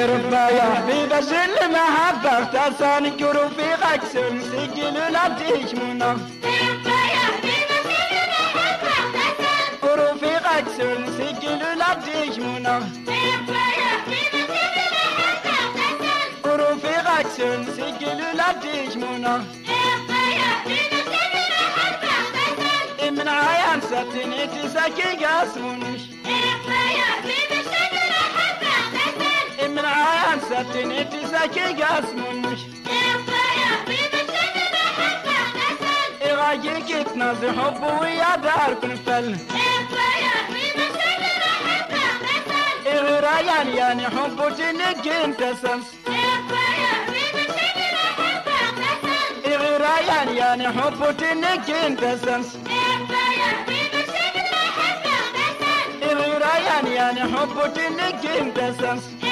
ربا يا حبيب الجل محبة اختصان كرو في غكسل سجل لا تشمنا كرو في غكسل سجل لا تشمنا كرو في غكسل سجل لا تشمنا من عيان ستني تسكي قاسمونش ستني تسكي قاسمونش إغاجيك تنازي حب ويا دار كل فل إغرايان يعني حب تنجي انت سنس إغرايان يعني حب تنجي انت سنس إغرايان يعني حب تنجي انت سنس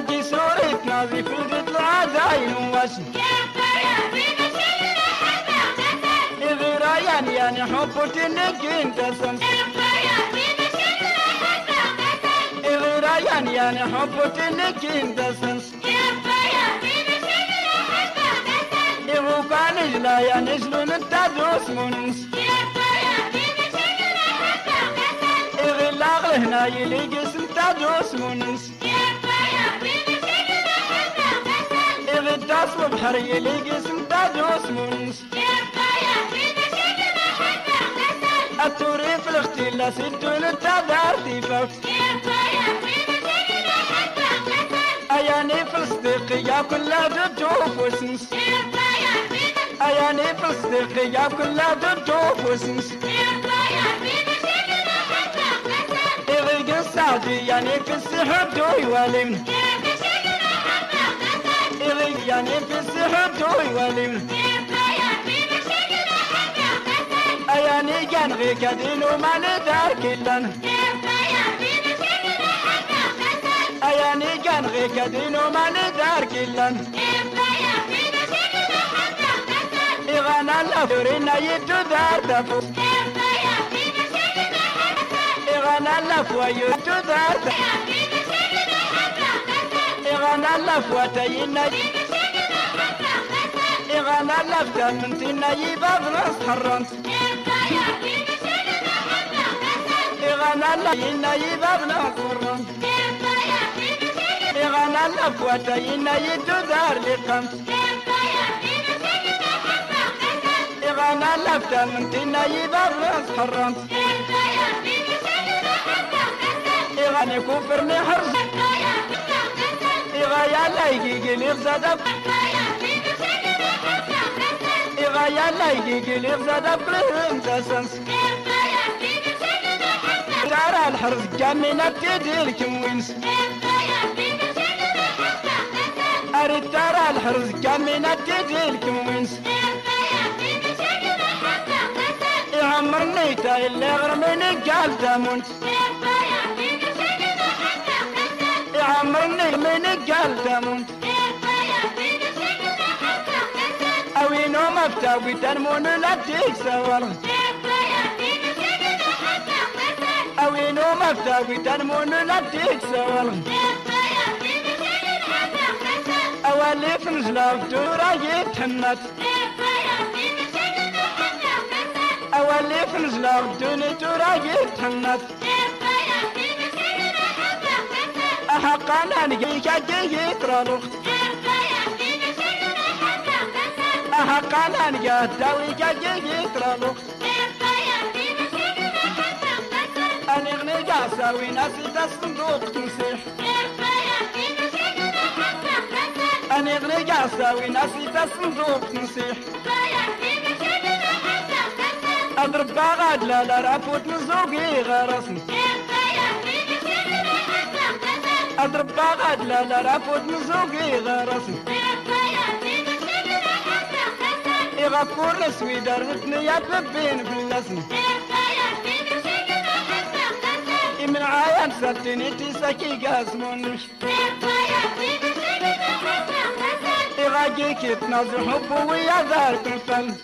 أجي سورة نازي في القطلع زاين واسم إغرايان يعني حب تنجي انت سنس إغرايان يعني حب تنجي انت سنس إغو كان إجلا يعني إجلون التدوس منس إغلاغ هنا يلي قسم تدوس منس إغداس وبحر يلي قسم تدوس منس التوري في الاختلاس الدون التدار تفوت أياني في الصديقية كلها ضد وسنس أياني في الصديقية كلها ضد وسنس إغيق السعدي يعني في السحر دوي ولمن إغيق يعني في السحر دوي ولمن أياني كان غيك دينو ما ندار كلن أياني كان غيك دينو ما ندار كلن إغانا لفرنا يدو دار تفو إغانا لفوا يدو دار تفو إغانا لفوا تينا إغانا لفتا من تنا يباب نص حرنت إغانا لفتا يباب نص حرنت لفوا تينا يدو دار لقمت إغانا لفتا من تنا يباب نص حرنت إغاني كفرني حرز إغايا لايقي قليل زادب لايقي قليل زادب كلهم تسنس ترى الحرز جامينا تدير وينس أريد ترى الحرز جامينا تدير وينس يعمرني تا اللي غرمني قال دامونت يعمرني من قال دامونت أوينو مفتاوي تنمون لا تكسور أوينو مفتاوي تنمون لا تكسور أولي في نزلاف دورا يتهنت أولي في نزلاف دوني دورا يتهنت أحقا نجيك جيت رلوخ أحقا نجيك داويك جيت رلوخ أنا غني قاساوي ناسي تصندوق تنسيح أنا غني قاساوي ناسي تصندوق تنسيح أضرب باغاد لا لا رافوت نزوقي غرسني أضرب باغاد لا لا رافوت نزوقي غرسني يغفور نسوي درتني يا ببين بلسني من عاين سلتني تسكي قاسمونش إغاقيك تنظر حب ويا ذار تنفل